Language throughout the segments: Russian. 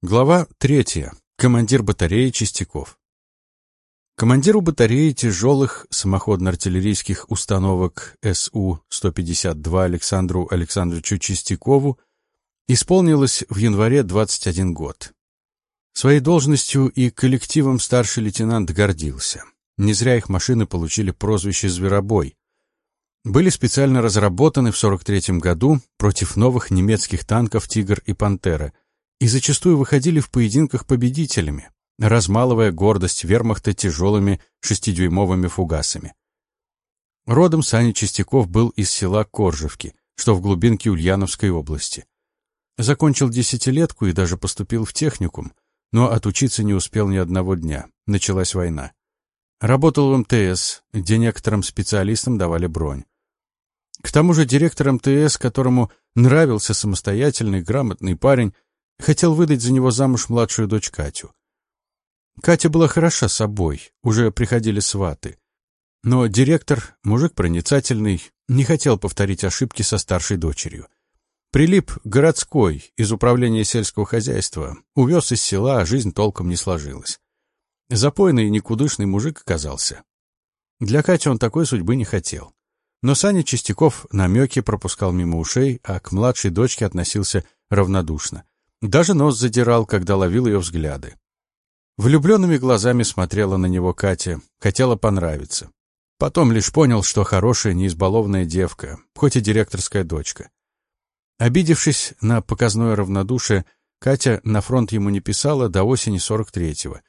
Глава третья. Командир батареи Чистяков. Командиру батареи тяжелых самоходно-артиллерийских установок СУ-152 Александру Александровичу Чистякову исполнилось в январе 21 год. Своей должностью и коллективом старший лейтенант гордился. Не зря их машины получили прозвище «Зверобой». Были специально разработаны в 43 году против новых немецких танков «Тигр» и «Пантера», и зачастую выходили в поединках победителями, размалывая гордость вермахта тяжелыми шестидюймовыми фугасами. Родом Саня Чистяков был из села Коржевки, что в глубинке Ульяновской области. Закончил десятилетку и даже поступил в техникум, но отучиться не успел ни одного дня. Началась война. Работал в МТС, где некоторым специалистам давали бронь. К тому же директор МТС, которому нравился самостоятельный, грамотный парень, Хотел выдать за него замуж младшую дочь Катю. Катя была хороша собой, уже приходили сваты. Но директор, мужик проницательный, не хотел повторить ошибки со старшей дочерью. Прилип городской из управления сельского хозяйства, увез из села, а жизнь толком не сложилась. Запойный и никудышный мужик оказался. Для Кати он такой судьбы не хотел. Но Саня Чистяков намеки пропускал мимо ушей, а к младшей дочке относился равнодушно. Даже нос задирал, когда ловил ее взгляды. Влюбленными глазами смотрела на него Катя, хотела понравиться. Потом лишь понял, что хорошая, неизбалованная девка, хоть и директорская дочка. Обидевшись на показное равнодушие, Катя на фронт ему не писала до осени 43-го.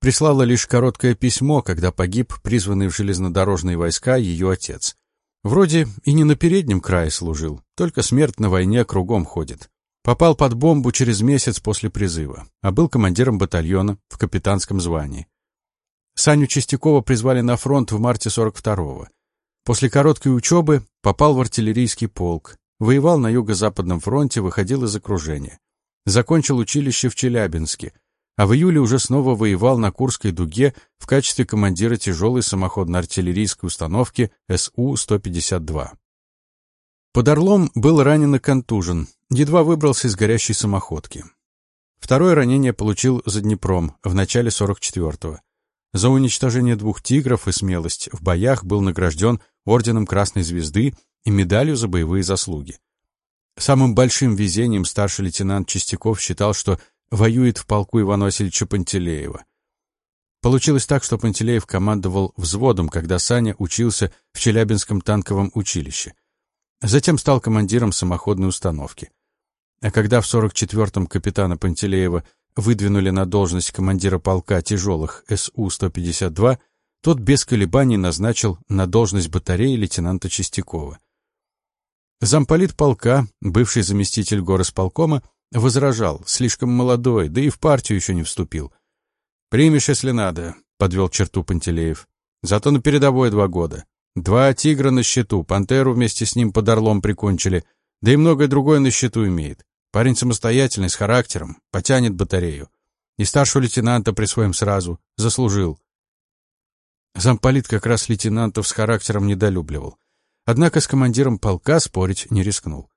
Прислала лишь короткое письмо, когда погиб призванный в железнодорожные войска ее отец. Вроде и не на переднем крае служил, только смерть на войне кругом ходит. Попал под бомбу через месяц после призыва, а был командиром батальона в капитанском звании. Саню Чистякова призвали на фронт в марте 42-го. После короткой учебы попал в артиллерийский полк, воевал на Юго-Западном фронте, выходил из окружения. Закончил училище в Челябинске, а в июле уже снова воевал на Курской дуге в качестве командира тяжелой самоходно-артиллерийской установки СУ-152. Под Орлом был ранен и контужен, едва выбрался из горящей самоходки. Второе ранение получил за Днепром в начале 44-го. За уничтожение двух «Тигров» и смелость в боях был награжден орденом Красной Звезды и медалью за боевые заслуги. Самым большим везением старший лейтенант Чистяков считал, что воюет в полку Ивана Васильевича Пантелеева. Получилось так, что Пантелеев командовал взводом, когда Саня учился в Челябинском танковом училище. Затем стал командиром самоходной установки. А когда в 44-м капитана Пантелеева выдвинули на должность командира полка тяжелых СУ-152, тот без колебаний назначил на должность батареи лейтенанта Чистякова. Замполит полка, бывший заместитель горосполкома, возражал, слишком молодой, да и в партию еще не вступил. «Примешь, если надо», — подвел черту Пантелеев. «Зато на передовой два года. Два тигра на счету, пантеру вместе с ним под орлом прикончили, да и многое другое на счету имеет. Парень самостоятельный, с характером, потянет батарею. И старшего лейтенанта присвоим сразу. Заслужил. Замполит как раз лейтенантов с характером недолюбливал. Однако с командиром полка спорить не рискнул.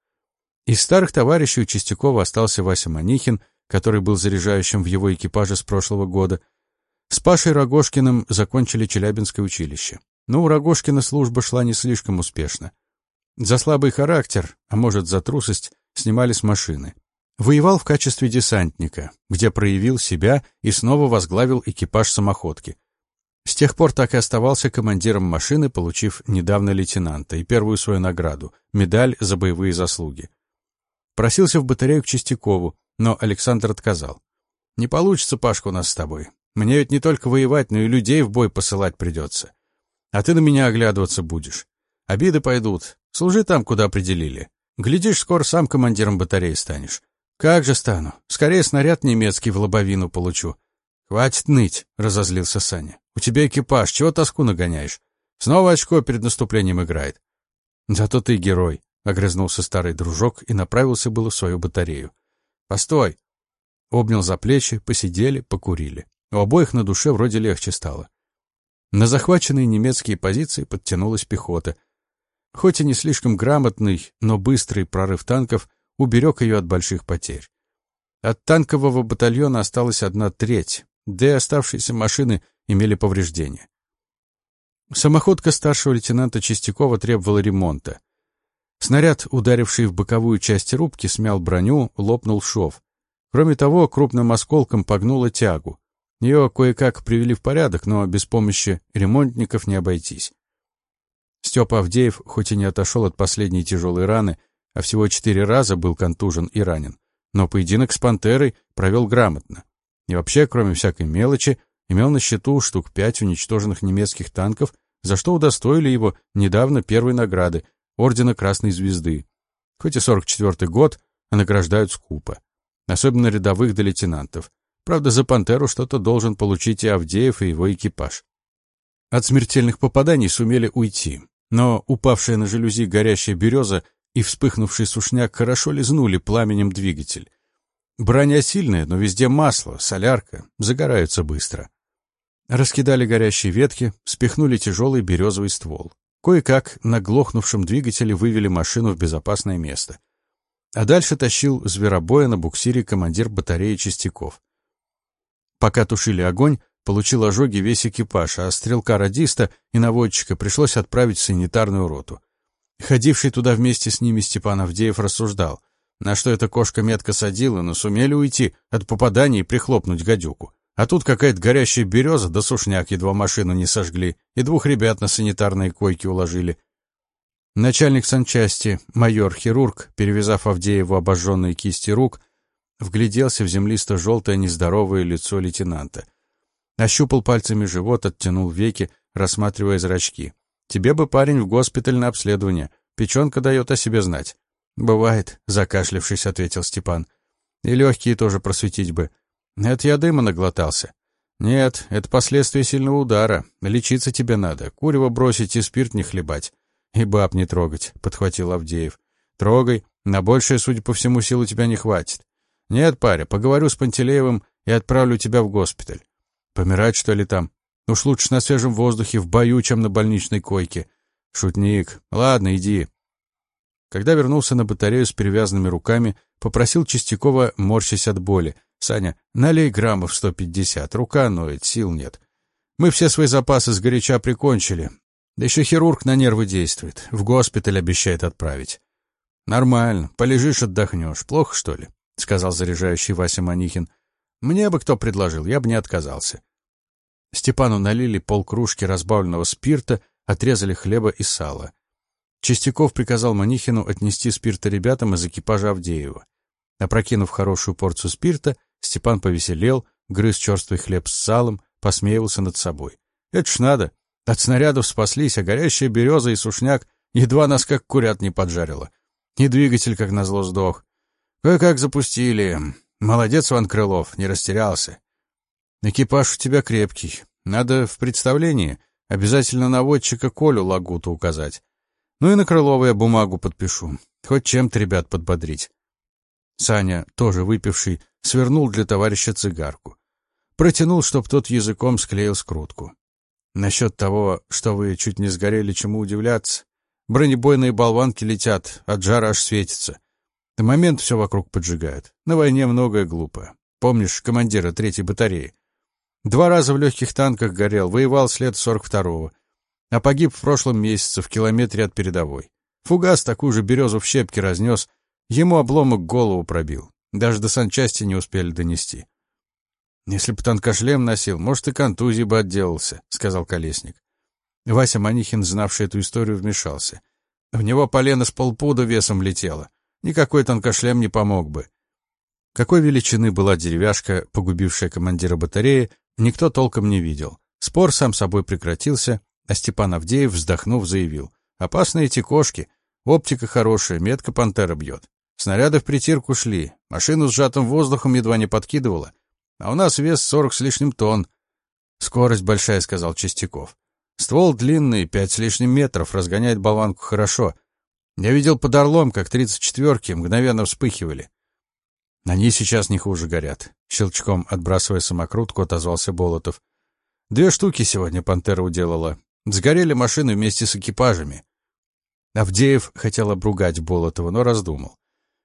Из старых товарищей у Чистякова остался Вася Манихин, который был заряжающим в его экипаже с прошлого года. С Пашей Рогошкиным закончили Челябинское училище. Но у Рогошкина служба шла не слишком успешно. За слабый характер, а может за трусость, снимали с машины. Воевал в качестве десантника, где проявил себя и снова возглавил экипаж самоходки. С тех пор так и оставался командиром машины, получив недавно лейтенанта и первую свою награду — медаль за боевые заслуги. Просился в батарею к Чистякову, но Александр отказал. «Не получится, Пашка, у нас с тобой. Мне ведь не только воевать, но и людей в бой посылать придется. А ты на меня оглядываться будешь. Обиды пойдут. Служи там, куда определили. Глядишь, скоро сам командиром батареи станешь. Как же стану? Скорее снаряд немецкий в лобовину получу. Хватит ныть, разозлился Саня. У тебя экипаж, чего тоску нагоняешь? Снова очко перед наступлением играет. Зато ты герой, огрызнулся старый дружок и направился было в свою батарею. Постой. Обнял за плечи, посидели, покурили. У обоих на душе вроде легче стало. На захваченные немецкие позиции подтянулась пехота. Хоть и не слишком грамотный, но быстрый прорыв танков уберег ее от больших потерь. От танкового батальона осталась одна треть, да и оставшиеся машины имели повреждения. Самоходка старшего лейтенанта Чистякова требовала ремонта. Снаряд, ударивший в боковую часть рубки, смял броню, лопнул шов. Кроме того, крупным осколком погнуло тягу. Ее кое-как привели в порядок, но без помощи ремонтников не обойтись. Степа Авдеев, хоть и не отошел от последней тяжелой раны, а всего четыре раза был контужен и ранен, но поединок с «Пантерой» провел грамотно. И вообще, кроме всякой мелочи, имел на счету штук пять уничтоженных немецких танков, за что удостоили его недавно первой награды — Ордена Красной Звезды. Хоть и 44-й год, а награждают скупо. Особенно рядовых до лейтенантов. Правда, за «Пантеру» что-то должен получить и Авдеев, и его экипаж. От смертельных попаданий сумели уйти. Но упавшая на жалюзи горящая береза и вспыхнувший сушняк хорошо лизнули пламенем двигатель. Броня сильная, но везде масло, солярка, загораются быстро. Раскидали горящие ветки, спихнули тяжелый березовый ствол. Кое-как на глохнувшем двигателе вывели машину в безопасное место. А дальше тащил зверобоя на буксире командир батареи частяков. Пока тушили огонь, Получил ожоги весь экипаж, а стрелка-радиста и наводчика пришлось отправить в санитарную роту. Ходивший туда вместе с ними Степан Авдеев рассуждал, на что эта кошка метко садила, но сумели уйти от попадания и прихлопнуть гадюку. А тут какая-то горящая береза да сушняк едва машину не сожгли, и двух ребят на санитарные койки уложили. Начальник санчасти, майор-хирург, перевязав Авдееву обожженные кисти рук, вгляделся в землисто-желтое нездоровое лицо лейтенанта. Ощупал пальцами живот, оттянул веки, рассматривая зрачки. «Тебе бы, парень, в госпиталь на обследование. Печенка дает о себе знать». «Бывает», — закашлявшись, ответил Степан. «И легкие тоже просветить бы. Это я дыма наглотался». «Нет, это последствия сильного удара. Лечиться тебе надо. Курево бросить и спирт не хлебать. И баб не трогать», — подхватил Авдеев. «Трогай. На большее, судя по всему, сил у тебя не хватит. Нет, паря, поговорю с Пантелеевым и отправлю тебя в госпиталь. Помирать, что ли, там? Уж лучше на свежем воздухе, в бою, чем на больничной койке. Шутник. Ладно, иди. Когда вернулся на батарею с перевязанными руками, попросил Чистякова, морщась от боли. «Саня, налей граммов сто пятьдесят, рука ноет, сил нет. Мы все свои запасы сгоряча прикончили. Да еще хирург на нервы действует, в госпиталь обещает отправить». «Нормально, полежишь, отдохнешь. Плохо, что ли?» — сказал заряжающий Вася Манихин. Мне бы кто предложил, я бы не отказался. Степану налили полкружки разбавленного спирта, отрезали хлеба и сала. Чистяков приказал Манихину отнести спирта ребятам из экипажа Авдеева. Опрокинув хорошую порцию спирта, Степан повеселел, грыз черствый хлеб с салом, посмеивался над собой. Это ж надо. От снарядов спаслись, а горящая береза и сушняк едва нас как курят не поджарило. И двигатель, как назло, сдох. Кое-как запустили. Молодец, Ван Крылов, не растерялся. Экипаж у тебя крепкий. Надо в представлении обязательно наводчика Колю Лагуту указать. Ну и на Крылова я бумагу подпишу. Хоть чем-то ребят подбодрить. Саня, тоже выпивший, свернул для товарища цигарку. Протянул, чтоб тот языком склеил скрутку. Насчет того, что вы чуть не сгорели, чему удивляться. Бронебойные болванки летят, от жара аж светится. В момент все вокруг поджигают. На войне многое глупо. Помнишь командира третьей батареи? Два раза в легких танках горел, воевал с лет 42-го. А погиб в прошлом месяце в километре от передовой. Фугас такую же березу в щепки разнес. Ему обломок голову пробил. Даже до санчасти не успели донести. «Если бы танкошлем носил, может, и контузии бы отделался», — сказал Колесник. Вася Манихин, знавший эту историю, вмешался. В него полено с полпуда весом летело. Никакой танкошлем не помог бы. Какой величины была деревяшка, погубившая командира батареи, никто толком не видел. Спор сам собой прекратился, а Степан Авдеев, вздохнув, заявил. «Опасные эти кошки. Оптика хорошая, метка пантера бьет. Снаряды в притирку шли, машину с сжатым воздухом едва не подкидывала. А у нас вес сорок с лишним тонн. Скорость большая, сказал Чистяков. Ствол длинный, пять с лишним метров, разгоняет болванку хорошо. Я видел под Орлом, как тридцать четверки мгновенно вспыхивали. Они сейчас не хуже горят. Щелчком отбрасывая самокрутку, отозвался Болотов. Две штуки сегодня «Пантера» уделала. Сгорели машины вместе с экипажами. Авдеев хотел обругать Болотова, но раздумал.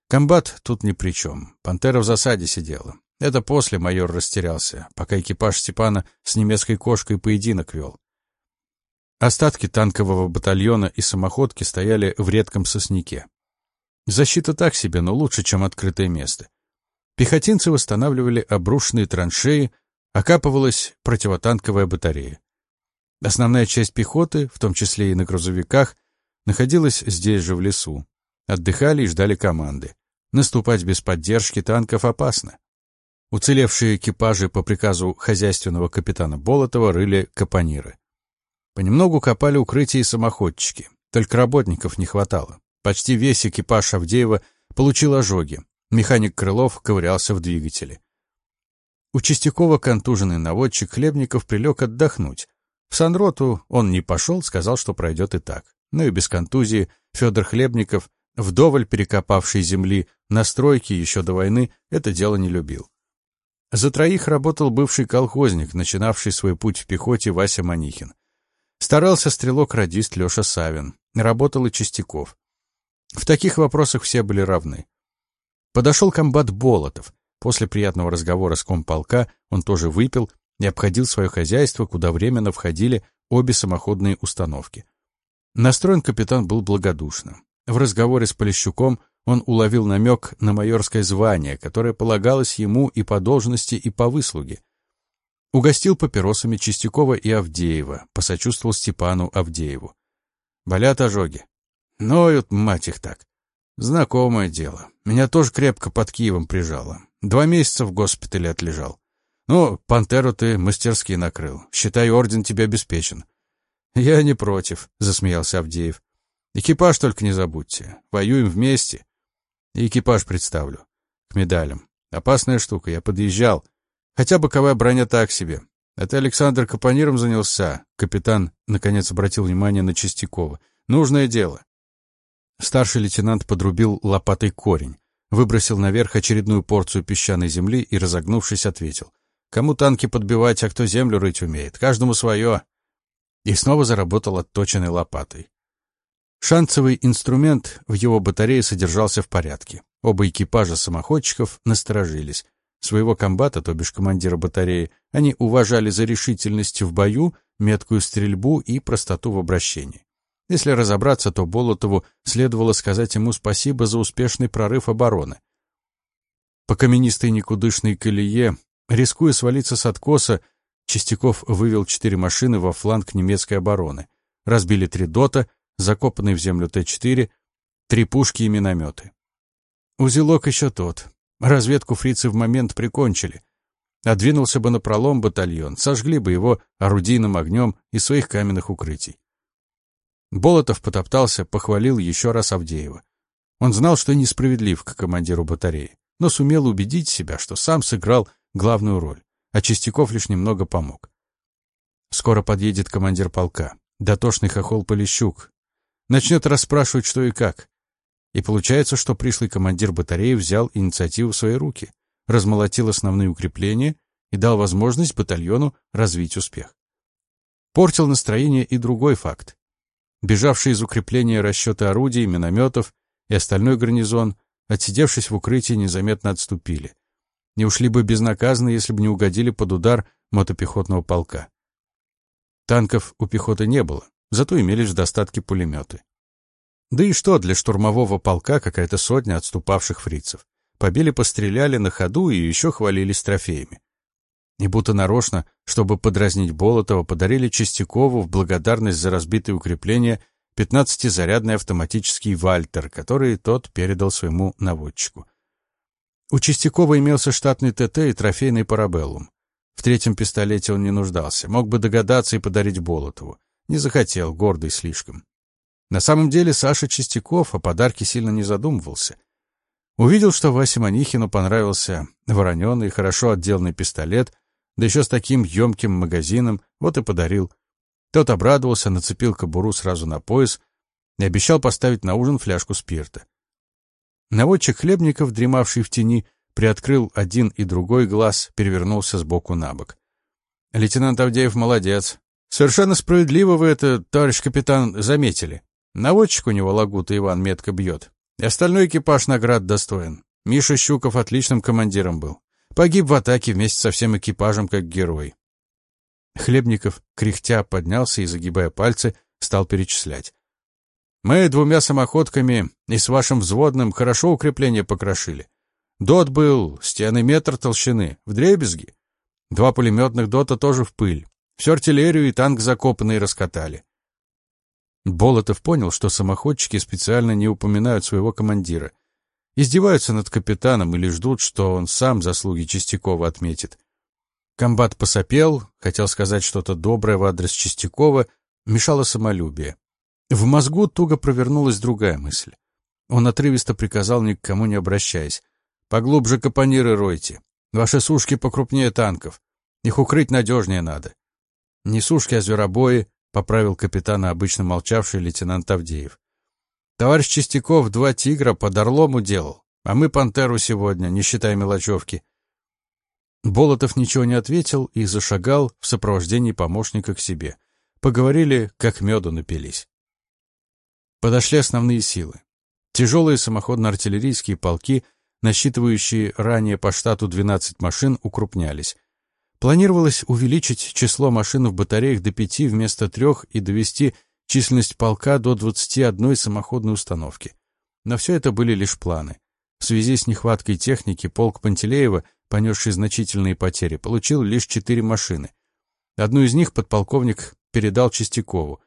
Комбат тут ни при чем. Пантера в засаде сидела. Это после майор растерялся, пока экипаж Степана с немецкой кошкой поединок вел. Остатки танкового батальона и самоходки стояли в редком сосняке. Защита так себе, но лучше, чем открытое место. Пехотинцы восстанавливали обрушенные траншеи, окапывалась противотанковая батарея. Основная часть пехоты, в том числе и на грузовиках, находилась здесь же в лесу. Отдыхали и ждали команды. Наступать без поддержки танков опасно. Уцелевшие экипажи по приказу хозяйственного капитана Болотова рыли капониры. Понемногу копали укрытия и самоходчики. Только работников не хватало. Почти весь экипаж Авдеева получил ожоги. Механик Крылов ковырялся в двигателе. У Чистякова контуженный наводчик Хлебников прилег отдохнуть. В санроту он не пошел, сказал, что пройдет и так. Ну и без контузии Федор Хлебников, вдоволь перекопавший земли на стройке еще до войны, это дело не любил. За троих работал бывший колхозник, начинавший свой путь в пехоте Вася Манихин. Старался стрелок-радист Леша Савин. Работал и Чистяков. В таких вопросах все были равны. Подошел комбат Болотов. После приятного разговора с комполка он тоже выпил и обходил свое хозяйство, куда временно входили обе самоходные установки. Настроен капитан был благодушно. В разговоре с Полищуком он уловил намек на майорское звание, которое полагалось ему и по должности, и по выслуге. Угостил папиросами Чистякова и Авдеева, посочувствовал Степану Авдееву. Болят ожоги. Ноют, мать их так. Знакомое дело. Меня тоже крепко под Киевом прижало. Два месяца в госпитале отлежал. Ну, пантеру ты мастерски накрыл. Считай, орден тебе обеспечен. Я не против, засмеялся Авдеев. Экипаж только не забудьте. Воюем вместе. Экипаж представлю. К медалям. Опасная штука, я подъезжал. Хотя боковая броня так себе. Это Александр Капониром занялся. Капитан, наконец, обратил внимание на Чистякова. Нужное дело. Старший лейтенант подрубил лопатой корень, выбросил наверх очередную порцию песчаной земли и, разогнувшись, ответил. «Кому танки подбивать, а кто землю рыть умеет? Каждому свое!» И снова заработал отточенной лопатой. Шанцевый инструмент в его батарее содержался в порядке. Оба экипажа самоходчиков насторожились. Своего комбата, то бишь командира батареи, они уважали за решительность в бою, меткую стрельбу и простоту в обращении. Если разобраться, то Болотову следовало сказать ему спасибо за успешный прорыв обороны. По каменистой никудышной колее, рискуя свалиться с откоса, Чистяков вывел четыре машины во фланг немецкой обороны. Разбили три дота, закопанные в землю Т-4, три пушки и минометы. Узелок еще тот. Разведку фрицы в момент прикончили. Отдвинулся бы на пролом батальон, сожгли бы его орудийным огнем из своих каменных укрытий. Болотов потоптался, похвалил еще раз Авдеева. Он знал, что несправедлив к командиру батареи, но сумел убедить себя, что сам сыграл главную роль, а Чистяков лишь немного помог. Скоро подъедет командир полка, дотошный хохол Полищук. Начнет расспрашивать, что и как. И получается, что пришлый командир батареи взял инициативу в свои руки, размолотил основные укрепления и дал возможность батальону развить успех. Портил настроение и другой факт. Бежавшие из укрепления расчеты орудий, минометов и остальной гарнизон, отсидевшись в укрытии, незаметно отступили. Не ушли бы безнаказанно, если бы не угодили под удар мотопехотного полка. Танков у пехоты не было, зато имелись в достатке пулеметы. Да и что для штурмового полка какая-то сотня отступавших фрицев. Побили, постреляли на ходу и еще хвалились трофеями. И будто нарочно, чтобы подразнить Болотова, подарили Чистякову в благодарность за разбитые укрепления 15-зарядный автоматический «Вальтер», который тот передал своему наводчику. У Чистякова имелся штатный ТТ и трофейный парабеллум. В третьем пистолете он не нуждался, мог бы догадаться и подарить Болотову. Не захотел, гордый слишком. На самом деле Саша Чистяков о подарке сильно не задумывался. Увидел, что Васе Манихину понравился вороненый, хорошо отделанный пистолет, да еще с таким емким магазином, вот и подарил. Тот обрадовался, нацепил кобуру сразу на пояс и обещал поставить на ужин фляжку спирта. Наводчик Хлебников, дремавший в тени, приоткрыл один и другой глаз, перевернулся с боку на бок. Лейтенант Авдеев молодец. Совершенно справедливо вы это, товарищ капитан, заметили. Наводчик у него Лагута Иван метко бьет. И остальной экипаж наград достоин. Миша Щуков отличным командиром был. Погиб в атаке вместе со всем экипажем как герой. Хлебников, кряхтя, поднялся и, загибая пальцы, стал перечислять. «Мы двумя самоходками и с вашим взводным хорошо укрепление покрошили. Дот был, стены метр толщины, в дребезги. Два пулеметных дота тоже в пыль. Всю артиллерию и танк закопанные раскатали. Болотов понял, что самоходчики специально не упоминают своего командира. Издеваются над капитаном или ждут, что он сам заслуги Чистякова отметит. Комбат посопел, хотел сказать что-то доброе в адрес Чистякова, мешало самолюбие. В мозгу туго провернулась другая мысль. Он отрывисто приказал, ни к кому не обращаясь. «Поглубже капониры ройте. Ваши сушки покрупнее танков. Их укрыть надежнее надо». Не сушки, а зверобои, поправил капитана обычно молчавший лейтенант Авдеев. Товарищ Чистяков два тигра под орлом уделал, а мы пантеру сегодня, не считая мелочевки. Болотов ничего не ответил и зашагал в сопровождении помощника к себе. Поговорили, как меду напились. Подошли основные силы. Тяжелые самоходно-артиллерийские полки, насчитывающие ранее по штату 12 машин, укрупнялись. Планировалось увеличить число машин в батареях до пяти вместо трех и довести численность полка до 21 самоходной установки. Но все это были лишь планы. В связи с нехваткой техники полк Пантелеева понесший значительные потери, получил лишь четыре машины. Одну из них подполковник передал Чистякову.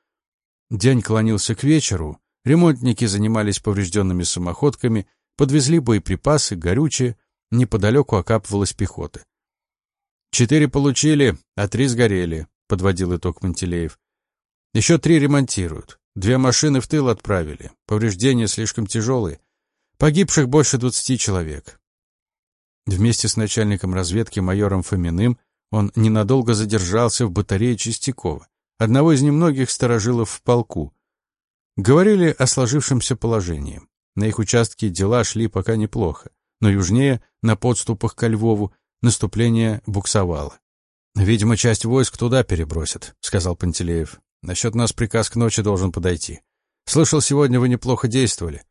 День клонился к вечеру, ремонтники занимались поврежденными самоходками, подвезли боеприпасы, горючее, неподалеку окапывалась пехота. «Четыре получили, а три сгорели», — подводил итог Мантелеев. «Еще три ремонтируют. Две машины в тыл отправили. Повреждения слишком тяжелые. Погибших больше двадцати человек. Вместе с начальником разведки майором Фоминым он ненадолго задержался в батарее Чистякова, одного из немногих сторожилов в полку. Говорили о сложившемся положении. На их участке дела шли пока неплохо, но южнее, на подступах ко Львову, наступление буксовало. «Видимо, часть войск туда перебросят», — сказал Пантелеев. «Насчет нас приказ к ночи должен подойти. Слышал, сегодня вы неплохо действовали.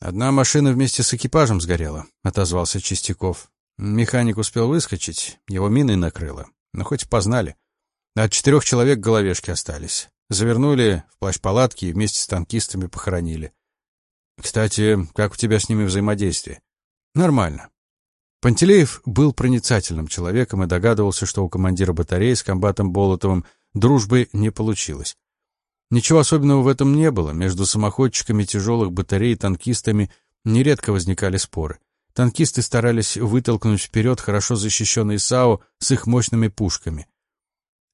«Одна машина вместе с экипажем сгорела», — отозвался Чистяков. Механик успел выскочить, его миной накрыло. Но хоть познали. От четырех человек головешки остались. Завернули в плащ-палатки и вместе с танкистами похоронили. Кстати, как у тебя с ними взаимодействие? Нормально. Пантелеев был проницательным человеком и догадывался, что у командира батареи с комбатом Болотовым дружбы не получилось. Ничего особенного в этом не было. Между самоходчиками тяжелых батарей и танкистами нередко возникали споры. Танкисты старались вытолкнуть вперед хорошо защищенные САУ с их мощными пушками.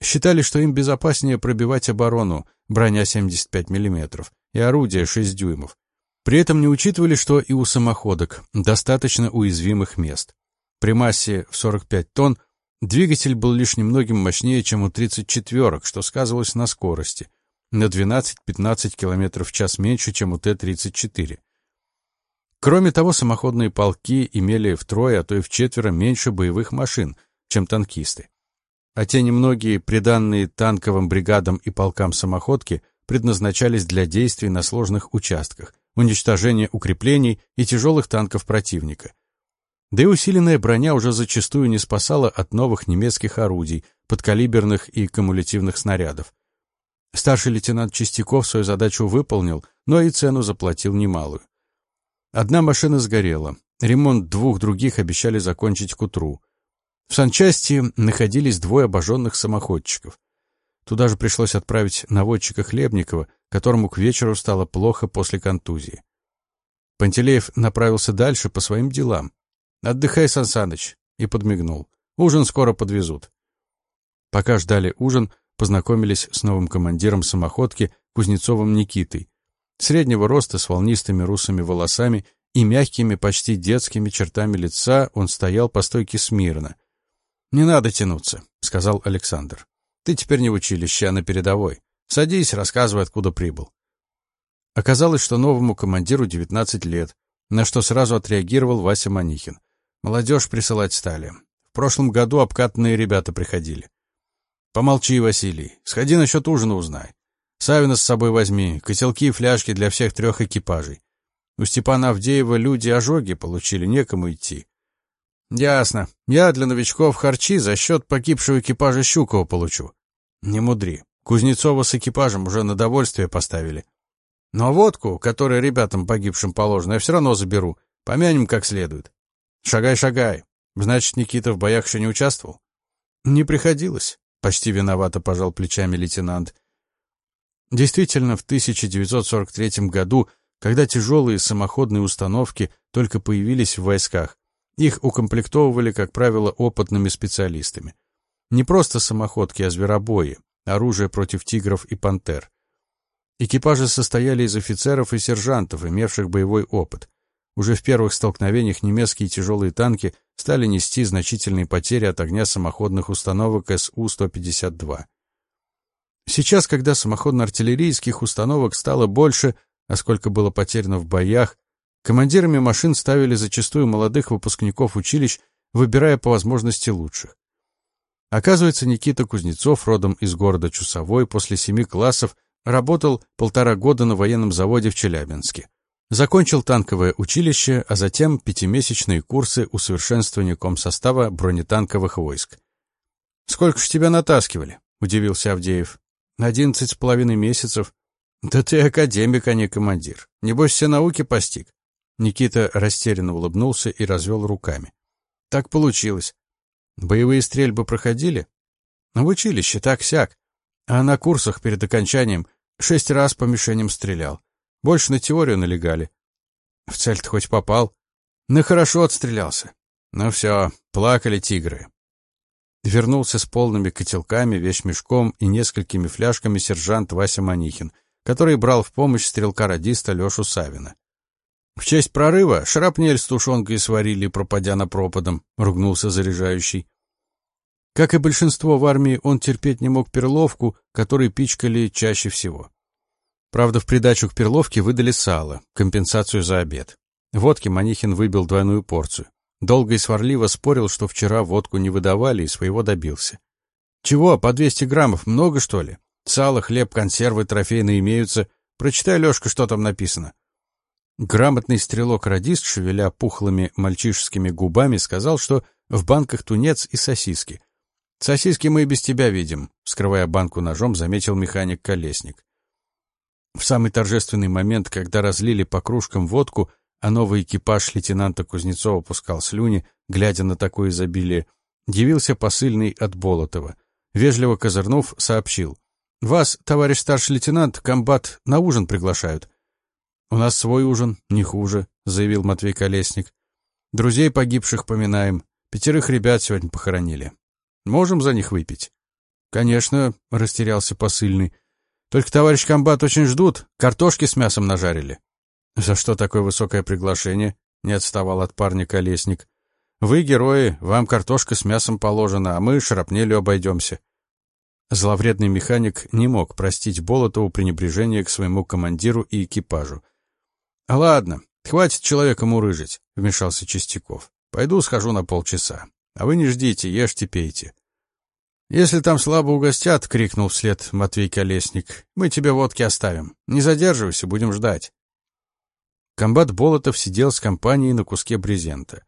Считали, что им безопаснее пробивать оборону, броня 75 мм, и орудия 6 дюймов. При этом не учитывали, что и у самоходок достаточно уязвимых мест. При массе в 45 тонн двигатель был лишь немногим мощнее, чем у 34-ок, что сказывалось на скорости – на 12-15 км в час меньше, чем у Т-34. Кроме того, самоходные полки имели втрое, а то и в четверо меньше боевых машин, чем танкисты. А те немногие приданные танковым бригадам и полкам самоходки предназначались для действий на сложных участках, уничтожения укреплений и тяжелых танков противника. Да и усиленная броня уже зачастую не спасала от новых немецких орудий, подкалиберных и кумулятивных снарядов. Старший лейтенант Чистяков свою задачу выполнил, но и цену заплатил немалую. Одна машина сгорела. Ремонт двух других обещали закончить к утру. В санчасти находились двое обожженных самоходчиков. Туда же пришлось отправить наводчика Хлебникова, которому к вечеру стало плохо после контузии. Пантелеев направился дальше по своим делам. «Отдыхай, Сансаныч», и подмигнул. «Ужин скоро подвезут». Пока ждали ужин, познакомились с новым командиром самоходки Кузнецовым Никитой. Среднего роста, с волнистыми русыми волосами и мягкими, почти детскими чертами лица он стоял по стойке смирно. «Не надо тянуться», — сказал Александр. «Ты теперь не в училище, а на передовой. Садись, рассказывай, откуда прибыл». Оказалось, что новому командиру 19 лет, на что сразу отреагировал Вася Манихин. Молодежь присылать стали. В прошлом году обкатанные ребята приходили. Помолчи, Василий. Сходи насчет ужина узнай. Савина с собой возьми, котелки и фляжки для всех трех экипажей. У Степана Авдеева люди ожоги получили, некому идти. Ясно. Я для новичков харчи за счет погибшего экипажа Щукова получу. Не мудри. Кузнецова с экипажем уже на довольствие поставили. Но водку, которая ребятам погибшим положена, я все равно заберу. Помянем как следует. Шагай, шагай. Значит, Никита в боях еще не участвовал? Не приходилось. Почти виновато пожал плечами лейтенант. Действительно, в 1943 году, когда тяжелые самоходные установки только появились в войсках, их укомплектовывали, как правило, опытными специалистами. Не просто самоходки, а зверобои, оружие против тигров и пантер. Экипажи состояли из офицеров и сержантов, имевших боевой опыт. Уже в первых столкновениях немецкие тяжелые танки стали нести значительные потери от огня самоходных установок СУ-152. Сейчас, когда самоходно-артиллерийских установок стало больше, а сколько было потеряно в боях, командирами машин ставили зачастую молодых выпускников училищ, выбирая по возможности лучших. Оказывается, Никита Кузнецов, родом из города Чусовой, после семи классов работал полтора года на военном заводе в Челябинске. Закончил танковое училище, а затем пятимесячные курсы усовершенствования комсостава бронетанковых войск. «Сколько ж тебя натаскивали?» — удивился Авдеев. «Одиннадцать с половиной месяцев. Да ты академик, а не командир. Небось, все науки постиг». Никита растерянно улыбнулся и развел руками. «Так получилось. Боевые стрельбы проходили?» «В училище, так-сяк. А на курсах перед окончанием шесть раз по мишеням стрелял. Больше на теорию налегали. В цель-то хоть попал. Ну, хорошо отстрелялся. Ну все, плакали тигры. Вернулся с полными котелками, вещмешком и несколькими фляжками сержант Вася Манихин, который брал в помощь стрелка-радиста Лешу Савина. В честь прорыва шрапнель с тушенкой сварили, пропадя на пропадом, ругнулся заряжающий. Как и большинство в армии, он терпеть не мог перловку, которой пичкали чаще всего. Правда, в придачу к перловке выдали сало, компенсацию за обед. Водки Манихин выбил двойную порцию. Долго и сварливо спорил, что вчера водку не выдавали и своего добился. «Чего, по 200 граммов, много, что ли? Сало, хлеб, консервы трофейные имеются. Прочитай, Лешка, что там написано». Грамотный стрелок-радист, шевеля пухлыми мальчишескими губами, сказал, что в банках тунец и сосиски. «Сосиски мы и без тебя видим», — скрывая банку ножом, заметил механик-колесник. В самый торжественный момент, когда разлили по кружкам водку, а новый экипаж лейтенанта Кузнецова пускал слюни, глядя на такое изобилие, явился посыльный от Болотова. Вежливо козырнув, сообщил. «Вас, товарищ старший лейтенант, комбат, на ужин приглашают». «У нас свой ужин, не хуже», — заявил Матвей Колесник. «Друзей погибших поминаем. Пятерых ребят сегодня похоронили. Можем за них выпить?» «Конечно», — растерялся посыльный. Только, товарищ комбат, очень ждут. Картошки с мясом нажарили. За что такое высокое приглашение? Не отставал от парня колесник. Вы герои, вам картошка с мясом положена, а мы шрапнелью обойдемся. Зловредный механик не мог простить Болотову пренебрежение к своему командиру и экипажу. — Ладно, хватит человека мурыжить, — вмешался Чистяков. — Пойду схожу на полчаса. А вы не ждите, ешьте, пейте. «Если там слабо угостят», — крикнул вслед Матвей Колесник, — «мы тебе водки оставим. Не задерживайся, будем ждать». Комбат Болотов сидел с компанией на куске брезента.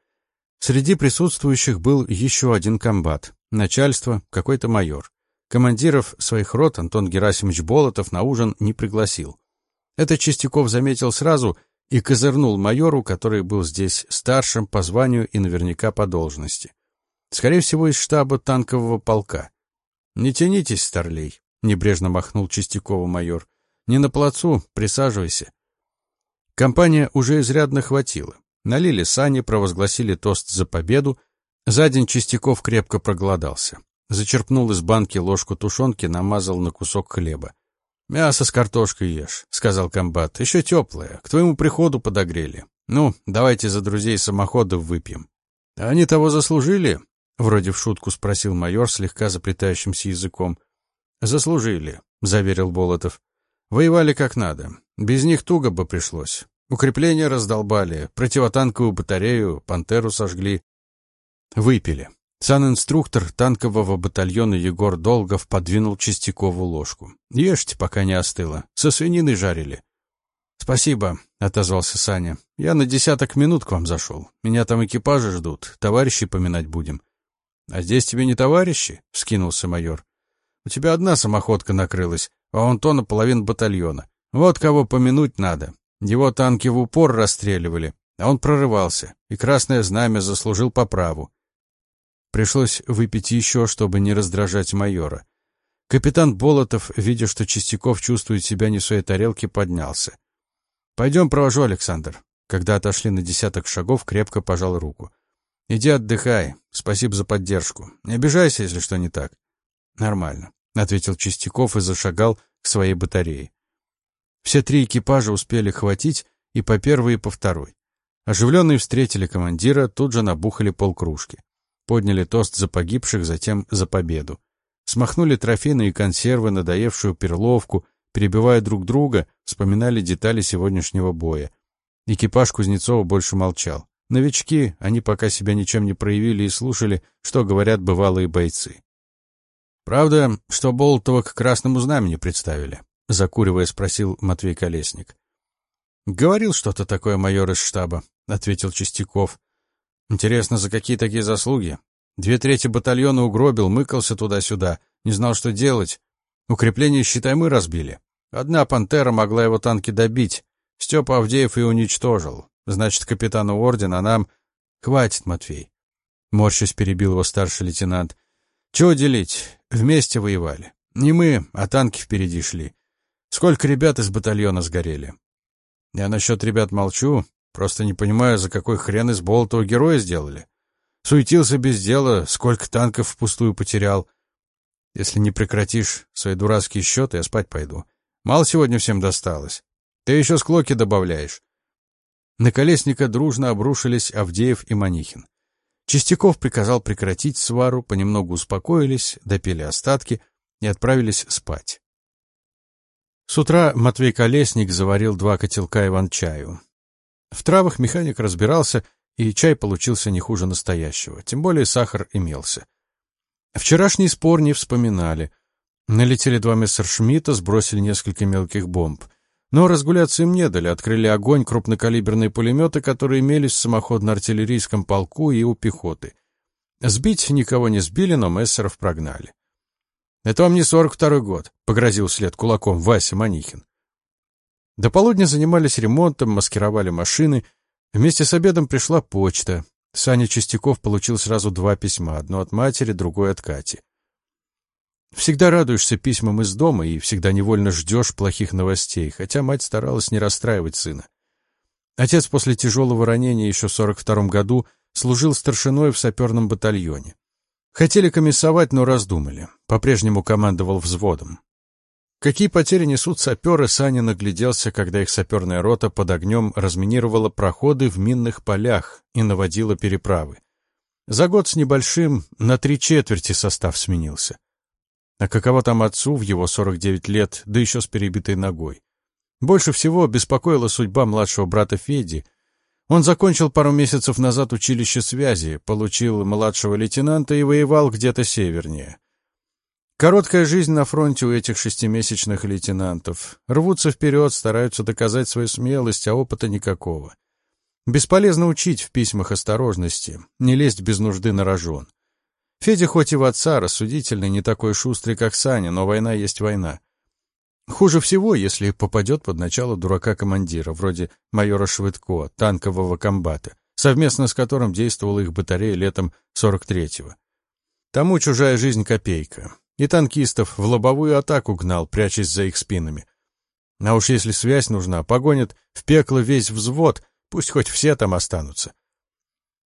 Среди присутствующих был еще один комбат, начальство, какой-то майор. Командиров своих рот Антон Герасимович Болотов на ужин не пригласил. Это Чистяков заметил сразу и козырнул майору, который был здесь старшим по званию и наверняка по должности. Скорее всего, из штаба танкового полка. «Не тянитесь, старлей», — небрежно махнул Чистякова майор. «Не на плацу, присаживайся». Компания уже изрядно хватило. Налили сани, провозгласили тост за победу. За день Чистяков крепко проголодался. Зачерпнул из банки ложку тушенки, намазал на кусок хлеба. «Мясо с картошкой ешь», — сказал комбат. «Еще теплое. К твоему приходу подогрели. Ну, давайте за друзей самоходов выпьем». «Они того заслужили?» Вроде в шутку спросил майор слегка заплетающимся языком. «Заслужили», — заверил Болотов. «Воевали как надо. Без них туго бы пришлось. Укрепления раздолбали, противотанковую батарею, пантеру сожгли. Выпили. Сан-инструктор танкового батальона Егор Долгов подвинул Чистякову ложку. «Ешьте, пока не остыло. Со свининой жарили». «Спасибо», — отозвался Саня. «Я на десяток минут к вам зашел. Меня там экипажи ждут, товарищи поминать будем». «А здесь тебе не товарищи?» — вскинулся майор. «У тебя одна самоходка накрылась, а он то наполовину батальона. Вот кого помянуть надо. Его танки в упор расстреливали, а он прорывался, и красное знамя заслужил по праву. Пришлось выпить еще, чтобы не раздражать майора. Капитан Болотов, видя, что Чистяков чувствует себя не в своей тарелке, поднялся. «Пойдем, провожу, Александр». Когда отошли на десяток шагов, крепко пожал руку. «Иди отдыхай. Спасибо за поддержку. Не обижайся, если что не так». «Нормально», — ответил Чистяков и зашагал к своей батарее. Все три экипажа успели хватить и по первой, и по второй. Оживленные встретили командира, тут же набухали полкружки. Подняли тост за погибших, затем за победу. Смахнули трофейные консервы, надоевшую перловку, перебивая друг друга, вспоминали детали сегодняшнего боя. Экипаж Кузнецова больше молчал. Новички, они пока себя ничем не проявили и слушали, что говорят бывалые бойцы. «Правда, что Болтова к Красному Знамени представили?» — закуривая спросил Матвей Колесник. «Говорил что-то такое майор из штаба», — ответил Чистяков. Интересно, за какие такие заслуги? Две трети батальона угробил, мыкался туда-сюда, не знал, что делать. Укрепление, считай, мы разбили. Одна «Пантера» могла его танки добить. Степа Авдеев и уничтожил. Значит, капитану ордена нам... Хватит, Матвей. Морщись перебил его старший лейтенант. Чего делить? Вместе воевали. Не мы, а танки впереди шли. Сколько ребят из батальона сгорели? Я насчет ребят молчу. Просто не понимаю, за какой хрен из Болотова героя сделали. Суетился без дела, сколько танков впустую потерял. Если не прекратишь свои дурацкие счеты, я спать пойду. Мало сегодня всем досталось. Ты еще склоки добавляешь. На Колесника дружно обрушились Авдеев и Манихин. Чистяков приказал прекратить свару, понемногу успокоились, допили остатки и отправились спать. С утра Матвей Колесник заварил два котелка иван-чаю. В травах механик разбирался, и чай получился не хуже настоящего, тем более сахар имелся. Вчерашний спор не вспоминали. Налетели два мессершмитта, сбросили несколько мелких бомб. Но разгуляться им не дали, открыли огонь крупнокалиберные пулеметы, которые имелись в самоходно-артиллерийском полку и у пехоты. Сбить никого не сбили, но мессеров прогнали. «Это вам не сорок второй год», — погрозил след кулаком Вася Манихин. До полудня занимались ремонтом, маскировали машины. Вместе с обедом пришла почта. Саня Чистяков получил сразу два письма, одно от матери, другое от Кати. Всегда радуешься письмам из дома и всегда невольно ждешь плохих новостей, хотя мать старалась не расстраивать сына. Отец после тяжелого ранения еще в 42 году служил старшиной в саперном батальоне. Хотели комиссовать, но раздумали. По-прежнему командовал взводом. Какие потери несут саперы, Саня нагляделся, когда их саперная рота под огнем разминировала проходы в минных полях и наводила переправы. За год с небольшим на три четверти состав сменился. А каково там отцу в его 49 лет, да еще с перебитой ногой? Больше всего беспокоила судьба младшего брата Феди. Он закончил пару месяцев назад училище связи, получил младшего лейтенанта и воевал где-то севернее. Короткая жизнь на фронте у этих шестимесячных лейтенантов. Рвутся вперед, стараются доказать свою смелость, а опыта никакого. Бесполезно учить в письмах осторожности, не лезть без нужды на рожон. Федя хоть и в отца рассудительный, не такой шустрый, как Саня, но война есть война. Хуже всего, если попадет под начало дурака-командира, вроде майора Швыдко, танкового комбата, совместно с которым действовала их батарея летом 43-го. Тому чужая жизнь копейка и танкистов в лобовую атаку гнал, прячась за их спинами. А уж если связь нужна, погонят в пекло весь взвод, пусть хоть все там останутся.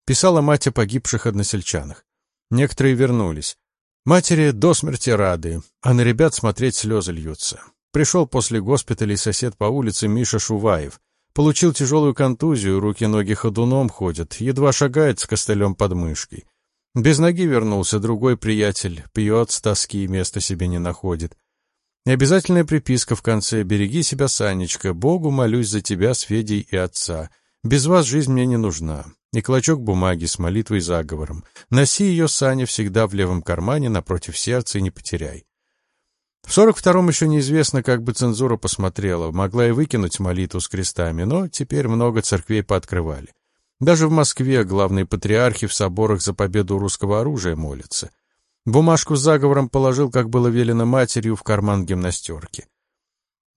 Писала мать о погибших односельчанах. Некоторые вернулись. Матери до смерти рады, а на ребят смотреть слезы льются. Пришел после госпиталя сосед по улице Миша Шуваев. Получил тяжелую контузию, руки-ноги ходуном ходят, едва шагает с костылем под мышкой. Без ноги вернулся другой приятель, пьет с тоски и места себе не находит. И обязательная приписка в конце «Береги себя, Санечка, Богу молюсь за тебя с Федей и отца. Без вас жизнь мне не нужна». И клочок бумаги с молитвой и заговором. Носи ее, Саня, всегда в левом кармане напротив сердца и не потеряй. В 42-м еще неизвестно, как бы цензура посмотрела, могла и выкинуть молитву с крестами, но теперь много церквей пооткрывали. Даже в Москве главные патриархи в соборах за победу русского оружия молятся. Бумажку с заговором положил, как было велено матерью, в карман гимнастерки.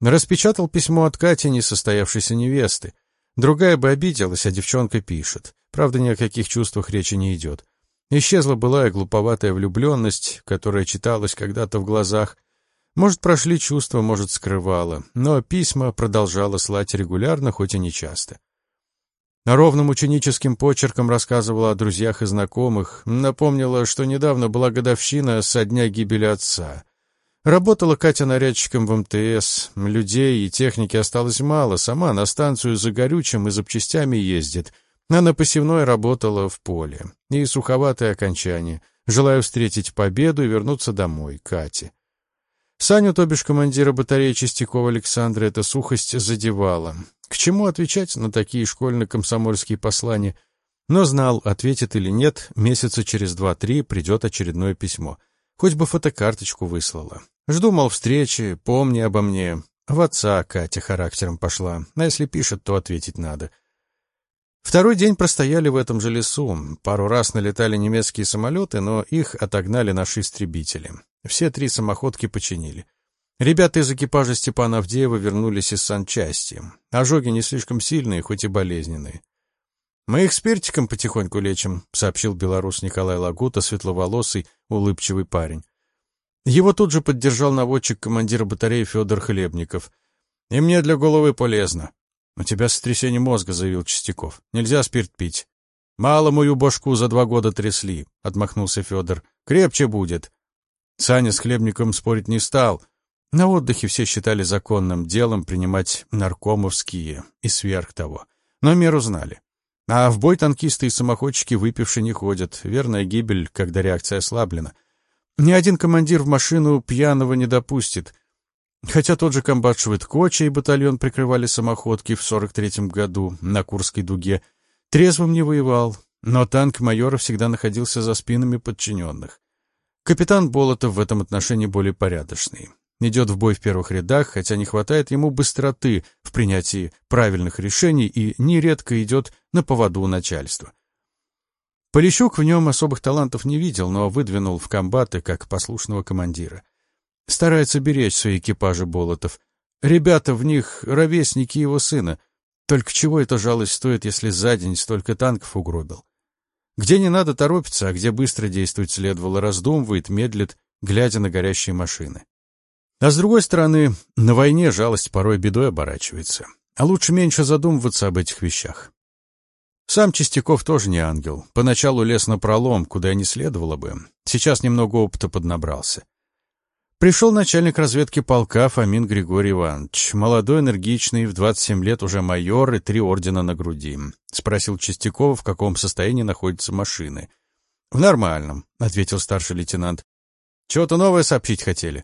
Распечатал письмо от Кати, несостоявшейся невесты. Другая бы обиделась, а девчонка пишет. Правда, ни о каких чувствах речи не идет. Исчезла былая глуповатая влюбленность, которая читалась когда-то в глазах. Может, прошли чувства, может, скрывала, но письма продолжала слать регулярно, хоть и нечасто. Ровным ученическим почерком рассказывала о друзьях и знакомых, напомнила, что недавно была годовщина со дня гибели отца. Работала Катя нарядчиком в МТС, людей и техники осталось мало, сама на станцию за горючим и запчастями ездит — а на посевной работала в поле. И суховатое окончание. Желаю встретить победу и вернуться домой, Кате. Саню, то бишь командира батареи Чистякова Александра, эта сухость задевала. К чему отвечать на такие школьно-комсомольские послания? Но знал, ответит или нет, месяца через два-три придет очередное письмо. Хоть бы фотокарточку выслала. Жду, мол, встречи, помни обо мне. В отца Катя характером пошла, а если пишет, то ответить надо. Второй день простояли в этом же лесу. Пару раз налетали немецкие самолеты, но их отогнали наши истребители. Все три самоходки починили. Ребята из экипажа Степана Авдеева вернулись из санчасти. Ожоги не слишком сильные, хоть и болезненные. «Мы их спиртиком потихоньку лечим», — сообщил белорус Николай Лагута, светловолосый, улыбчивый парень. Его тут же поддержал наводчик командира батареи Федор Хлебников. «И мне для головы полезно. «У тебя сотрясение мозга», — заявил Чистяков. «Нельзя спирт пить». «Мало мою башку за два года трясли», — отмахнулся Федор. «Крепче будет». Саня с хлебником спорить не стал. На отдыхе все считали законным делом принимать наркомовские и сверх того. Но меру знали. А в бой танкисты и самоходчики выпивши не ходят. Верная гибель, когда реакция ослаблена. Ни один командир в машину пьяного не допустит. Хотя тот же комбат Швыдкоча и батальон прикрывали самоходки в 43-м году на Курской дуге, трезвым не воевал, но танк майора всегда находился за спинами подчиненных. Капитан Болотов в этом отношении более порядочный. Идет в бой в первых рядах, хотя не хватает ему быстроты в принятии правильных решений и нередко идет на поводу у начальства. Полищук в нем особых талантов не видел, но выдвинул в комбаты как послушного командира. Старается беречь свои экипажи Болотов. Ребята в них ровесники его сына. Только чего эта жалость стоит, если за день столько танков угробил? Где не надо торопиться, а где быстро действовать следовало, раздумывает, медлит, глядя на горящие машины. А с другой стороны, на войне жалость порой бедой оборачивается. А лучше меньше задумываться об этих вещах. Сам Чистяков тоже не ангел. Поначалу лез на пролом, куда не следовало бы. Сейчас немного опыта поднабрался. Пришел начальник разведки полка Фомин Григорий Иванович, молодой, энергичный, в 27 лет уже майор и три ордена на груди. Спросил Чистякова, в каком состоянии находятся машины. «В нормальном», — ответил старший лейтенант. «Чего-то новое сообщить хотели?»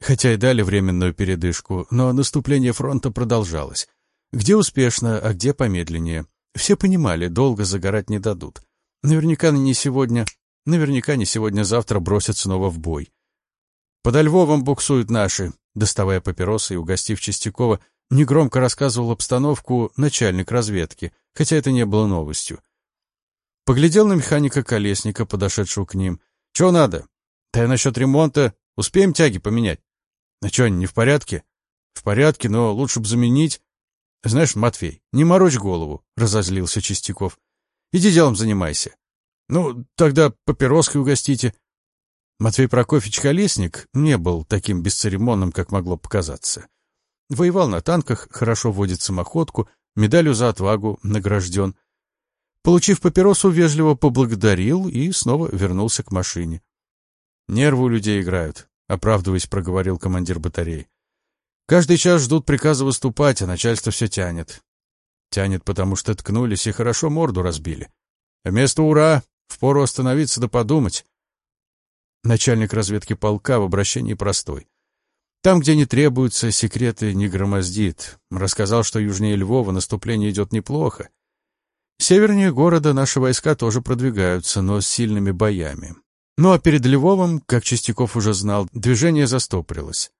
Хотя и дали временную передышку, но наступление фронта продолжалось. Где успешно, а где помедленнее. Все понимали, долго загорать не дадут. Наверняка не сегодня, наверняка не сегодня-завтра бросят снова в бой. Подо Львовом буксуют наши, доставая папиросы и угостив Чистякова, негромко рассказывал обстановку начальник разведки, хотя это не было новостью. Поглядел на механика Колесника, подошедшего к ним. «Чего надо?» «Да насчет ремонта. Успеем тяги поменять?» «А что, не в порядке?» «В порядке, но лучше бы заменить». «Знаешь, Матвей, не морочь голову», — разозлился Чистяков. «Иди делом занимайся». «Ну, тогда папироской угостите», Матвей Прокофьевич Колесник не был таким бесцеремонным, как могло показаться. Воевал на танках, хорошо водит самоходку, медалью за отвагу награжден. Получив папиросу, вежливо поблагодарил и снова вернулся к машине. «Нервы у людей играют», — оправдываясь, проговорил командир батареи. «Каждый час ждут приказа выступать, а начальство все тянет. Тянет, потому что ткнулись и хорошо морду разбили. Вместо «ура» впору остановиться да подумать. Начальник разведки полка в обращении простой. Там, где не требуются, секреты не громоздит. Рассказал, что южнее Львова наступление идет неплохо. Севернее города наши войска тоже продвигаются, но с сильными боями. Ну а перед Львовом, как Чистяков уже знал, движение застопорилось.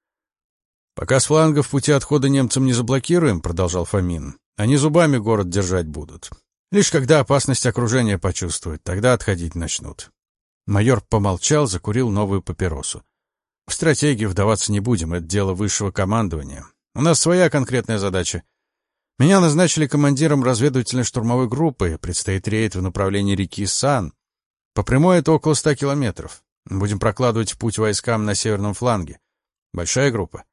«Пока с флангов пути отхода немцам не заблокируем», — продолжал Фомин, — «они зубами город держать будут. Лишь когда опасность окружения почувствуют, тогда отходить начнут». Майор помолчал, закурил новую папиросу. «В стратегию вдаваться не будем, это дело высшего командования. У нас своя конкретная задача. Меня назначили командиром разведывательной штурмовой группы, предстоит рейд в направлении реки Сан. По прямой это около ста километров. Будем прокладывать путь войскам на северном фланге. Большая группа.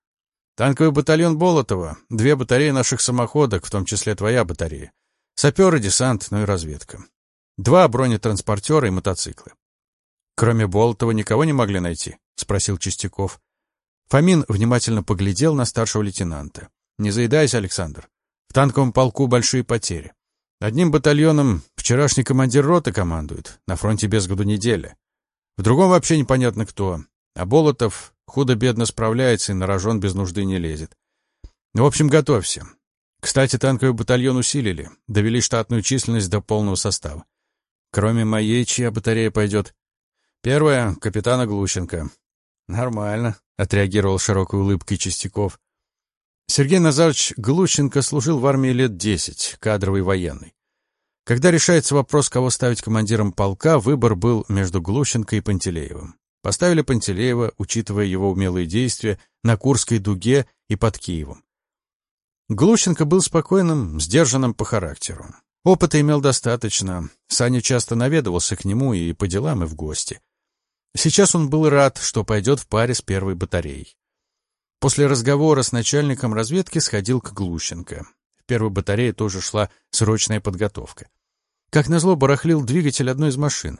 Танковый батальон Болотова, две батареи наших самоходок, в том числе твоя батарея. Саперы, десант, ну и разведка. Два бронетранспортера и мотоциклы. Кроме Болотова никого не могли найти? — спросил Чистяков. Фомин внимательно поглядел на старшего лейтенанта. «Не заедайся, Александр. В танковом полку большие потери. Одним батальоном вчерашний командир роты командует, на фронте без году неделя. В другом вообще непонятно кто. А Болотов худо-бедно справляется и на рожон без нужды не лезет. В общем, готовься. Кстати, танковый батальон усилили, довели штатную численность до полного состава. Кроме моей, чья батарея пойдет? Первая — капитана Глущенко. Нормально, — отреагировал широкой улыбкой Чистяков. Сергей Назарович Глущенко служил в армии лет десять, кадровый военный. Когда решается вопрос, кого ставить командиром полка, выбор был между Глущенко и Пантелеевым. Поставили Пантелеева, учитывая его умелые действия, на Курской дуге и под Киевом. Глущенко был спокойным, сдержанным по характеру. Опыта имел достаточно. Саня часто наведывался к нему и по делам, и в гости. Сейчас он был рад, что пойдет в паре с первой батареей. После разговора с начальником разведки сходил к Глущенко. В первой батарее тоже шла срочная подготовка. Как назло, барахлил двигатель одной из машин.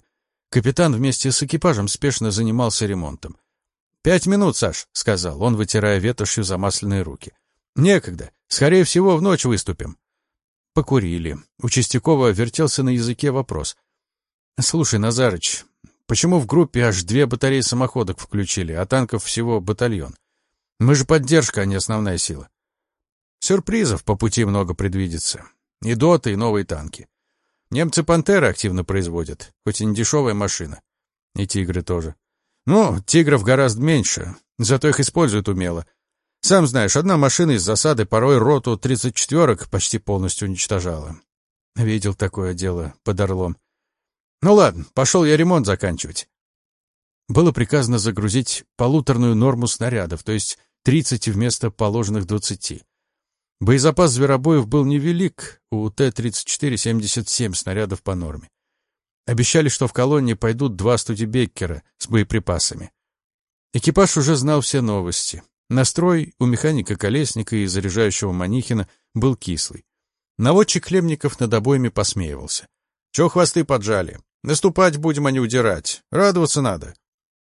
Капитан вместе с экипажем спешно занимался ремонтом. «Пять минут, Саш», — сказал он, вытирая ветошью замасленные руки. «Некогда. Скорее всего, в ночь выступим». Покурили. У Чистякова вертелся на языке вопрос. «Слушай, Назарыч, почему в группе аж две батареи самоходок включили, а танков всего батальон?» Мы же поддержка, а не основная сила. Сюрпризов по пути много предвидится. И доты, и новые танки. Немцы «Пантеры» активно производят, хоть и не дешевая машина. И «Тигры» тоже. Ну, «Тигров» гораздо меньше, зато их используют умело. Сам знаешь, одна машина из засады порой роту 34-ок почти полностью уничтожала. Видел такое дело под Орлом. Ну ладно, пошел я ремонт заканчивать. Было приказано загрузить полуторную норму снарядов, то есть 30 вместо положенных 20. Боезапас зверобоев был невелик, у Т-34 77 снарядов по норме. Обещали, что в колонне пойдут два студибеккера с боеприпасами. Экипаж уже знал все новости. Настрой у механика Колесника и заряжающего Манихина был кислый. Наводчик Хлебников над обоями посмеивался. «Чего хвосты поджали? Наступать будем, а не удирать. Радоваться надо.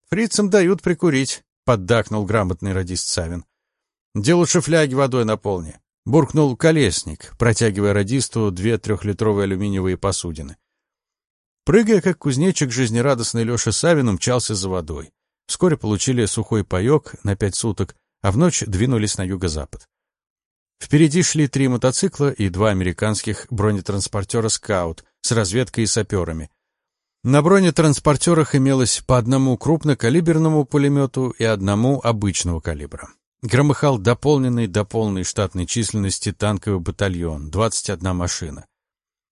Фрицам дают прикурить. — поддакнул грамотный радист Савин. «Где лучше фляги водой наполни», — буркнул колесник, протягивая радисту две трехлитровые алюминиевые посудины. Прыгая, как кузнечик, жизнерадостный Леша Савин умчался за водой. Вскоре получили сухой паек на пять суток, а в ночь двинулись на юго-запад. Впереди шли три мотоцикла и два американских бронетранспортера «Скаут» с разведкой и саперами, на бронетранспортерах имелось по одному крупнокалиберному пулемету и одному обычного калибра. Громыхал дополненный до полной штатной численности танковый батальон, 21 машина.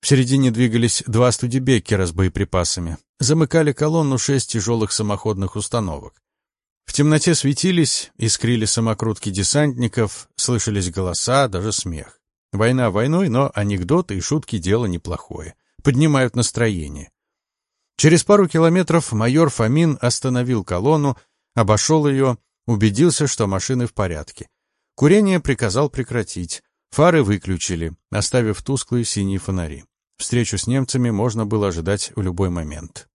В середине двигались два студибеккера с боеприпасами. Замыкали колонну шесть тяжелых самоходных установок. В темноте светились, искрили самокрутки десантников, слышались голоса, даже смех. Война войной, но анекдоты и шутки — дело неплохое. Поднимают настроение. Через пару километров майор Фомин остановил колонну, обошел ее, убедился, что машины в порядке. Курение приказал прекратить. Фары выключили, оставив тусклые синие фонари. Встречу с немцами можно было ожидать в любой момент.